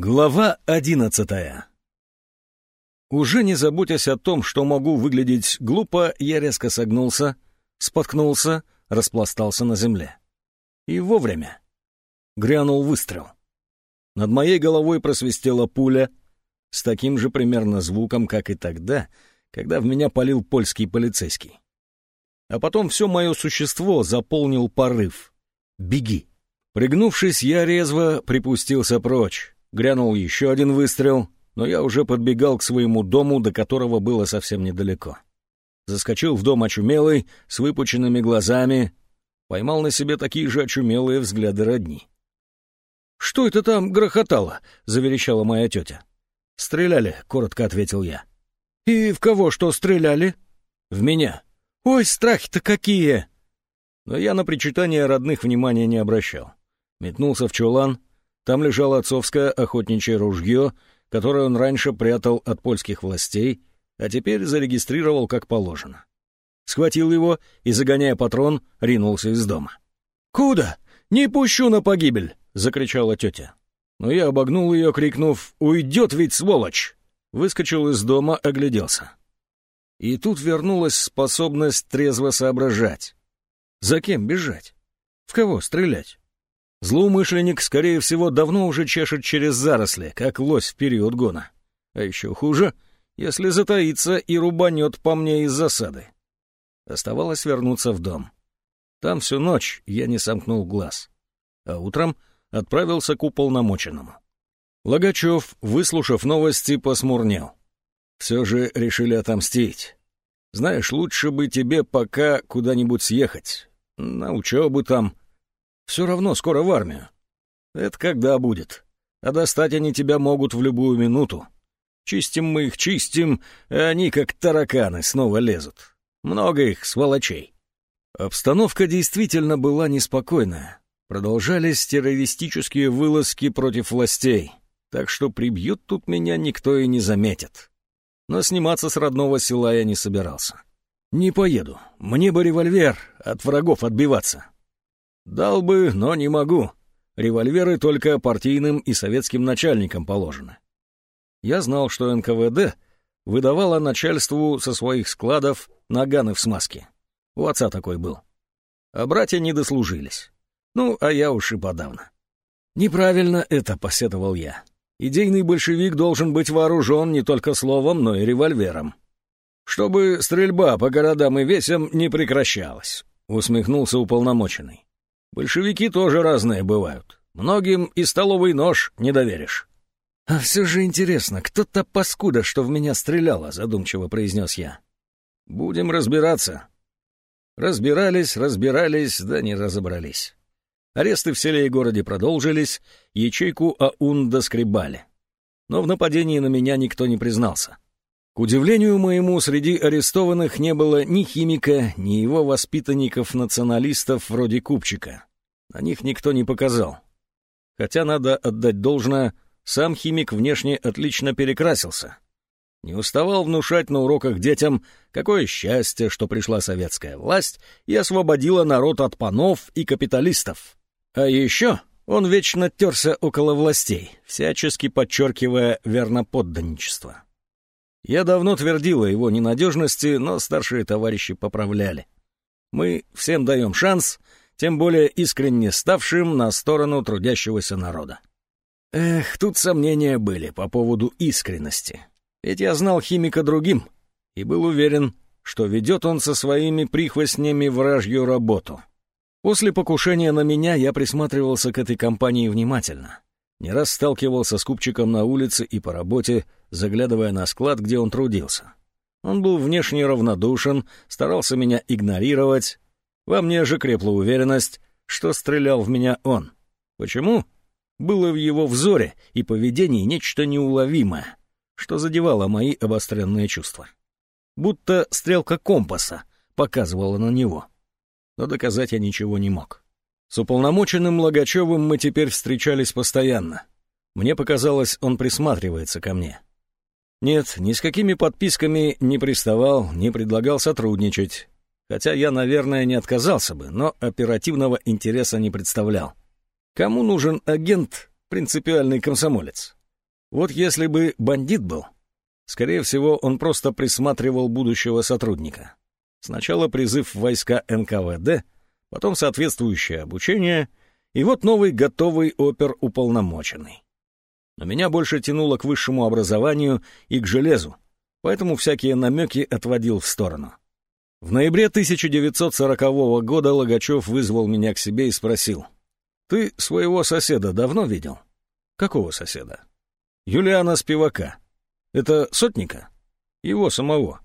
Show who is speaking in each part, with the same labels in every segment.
Speaker 1: Глава одиннадцатая Уже не заботясь о том, что могу выглядеть глупо, я резко согнулся, споткнулся, распластался на земле. И вовремя. Грянул выстрел. Над моей головой просвистела пуля с таким же примерно звуком, как и тогда, когда в меня палил польский полицейский. А потом все мое существо заполнил порыв. «Беги!» Пригнувшись, я резво припустился прочь. Грянул еще один выстрел, но я уже подбегал к своему дому, до которого было совсем недалеко. Заскочил в дом очумелый, с выпученными глазами, поймал на себе такие же очумелые взгляды родни. «Что это там грохотало?» — заверещала моя тетя. «Стреляли», — коротко ответил я. «И в кого что стреляли?» «В меня». «Ой, страхи-то какие!» Но я на причитание родных внимания не обращал. Метнулся в чулан, там лежало отцовское охотничье ружье, которое он раньше прятал от польских властей, а теперь зарегистрировал как положено. Схватил его и, загоняя патрон, ринулся из дома. «Куда? Не пущу на погибель!» — закричала тетя. Но я обогнул ее, крикнув «Уйдет ведь, сволочь!» Выскочил из дома, огляделся. И тут вернулась способность трезво соображать. За кем бежать? В кого стрелять? Злоумышленник, скорее всего, давно уже чешет через заросли, как лось в период гона. А еще хуже, если затаится и рубанет по мне из засады. Оставалось вернуться в дом. Там всю ночь я не сомкнул глаз. А утром отправился к уполномоченному. Логачев, выслушав новости, посмурнел. Все же решили отомстить. Знаешь, лучше бы тебе пока куда-нибудь съехать. На учебу там, все равно скоро в армию. Это когда будет? А достать они тебя могут в любую минуту. Чистим мы их, чистим, а они, как тараканы, снова лезут. Много их, сволочей. Обстановка действительно была неспокойная. Продолжались террористические вылазки против властей, так что прибьют тут меня никто и не заметит. Но сниматься с родного села я не собирался. Не поеду, мне бы револьвер, от врагов отбиваться. Дал бы, но не могу. Револьверы только партийным и советским начальникам положены. Я знал, что НКВД выдавала начальству со своих складов наганы в смазке. У отца такой был. А братья не дослужились. Ну, а я уж и подавно. Неправильно это, посетовал я. Идейный большевик должен быть вооружен не только словом, но и револьвером. Чтобы стрельба по городам и весям не прекращалась, усмехнулся уполномоченный. Большевики тоже разные бывают. Многим и столовый нож не доверишь. «А все же интересно, кто та паскуда, что в меня стреляла?» — задумчиво произнес я. «Будем разбираться». Разбирались, разбирались, да не разобрались. Аресты в селе и городе продолжились, ячейку АУН доскребали. Но в нападении на меня никто не признался. К удивлению моему, среди арестованных не было ни химика, ни его воспитанников-националистов вроде Купчика. На них никто не показал. Хотя надо отдать должное, сам химик внешне отлично перекрасился. Не уставал внушать на уроках детям, какое счастье, что пришла советская власть и освободила народ от панов и капиталистов. А еще он вечно терся около властей, всячески подчеркивая верноподданничество. Я давно твердил о его ненадежности, но старшие товарищи поправляли. Мы всем даем шанс, тем более искренне ставшим на сторону трудящегося народа. Эх, тут сомнения были по поводу искренности. Ведь я знал химика другим и был уверен, что ведет он со своими прихвостнями вражью работу. После покушения на меня я присматривался к этой компании внимательно. Не раз сталкивался с купчиком на улице и по работе, заглядывая на склад, где он трудился. Он был внешне равнодушен, старался меня игнорировать. Во мне же крепла уверенность, что стрелял в меня он. Почему? Было в его взоре и поведении нечто неуловимое, что задевало мои обостренные чувства. Будто стрелка компаса показывала на него. Но доказать я ничего не мог. С уполномоченным Логачевым мы теперь встречались постоянно. Мне показалось, он присматривается ко мне. Нет, ни с какими подписками не приставал, не предлагал сотрудничать. Хотя я, наверное, не отказался бы, но оперативного интереса не представлял. Кому нужен агент, принципиальный комсомолец? Вот если бы бандит был, скорее всего, он просто присматривал будущего сотрудника. Сначала призыв войска НКВД, потом соответствующее обучение, и вот новый готовый опер-уполномоченный. Но меня больше тянуло к высшему образованию и к железу, поэтому всякие намеки отводил в сторону. В ноябре 1940 года Логачев вызвал меня к себе и спросил. «Ты своего соседа давно видел?» «Какого соседа?» «Юлиана Спивака. Это сотника?» «Его самого.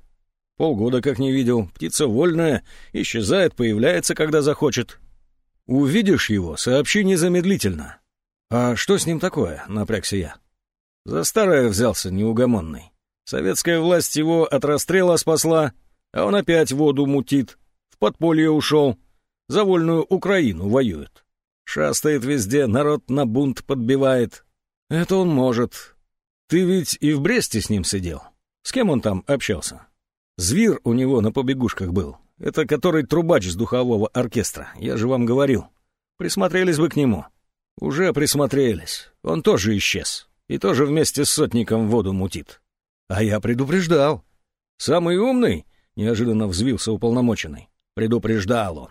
Speaker 1: Полгода как не видел. Птица вольная, исчезает, появляется, когда захочет. Увидишь его, сообщи незамедлительно». «А что с ним такое?» — напрягся я. «За старое взялся неугомонный. Советская власть его от расстрела спасла, а он опять воду мутит, в подполье ушел, за вольную Украину воюет. Шастает везде, народ на бунт подбивает. Это он может. Ты ведь и в Бресте с ним сидел. С кем он там общался? Зверь у него на побегушках был. Это который трубач с духового оркестра, я же вам говорил. Присмотрелись бы к нему. Уже присмотрелись. Он тоже исчез. И тоже вместе с сотником воду мутит. А я предупреждал. Самый умный — неожиданно взвился уполномоченный. Предупреждал он.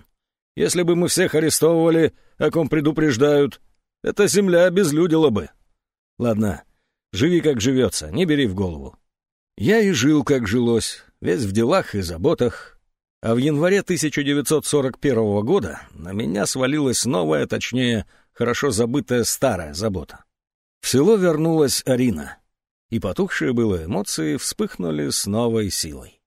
Speaker 1: «Если бы мы всех арестовывали, о ком предупреждают, эта земля обезлюдила бы. Ладно, живи как живется, не бери в голову. Я и жил, как жилось, весь в делах и заботах. А в январе 1941 года на меня свалилась новая, точнее, хорошо забытая старая забота. В село вернулась Арина, и потухшие было эмоции вспыхнули с новой силой.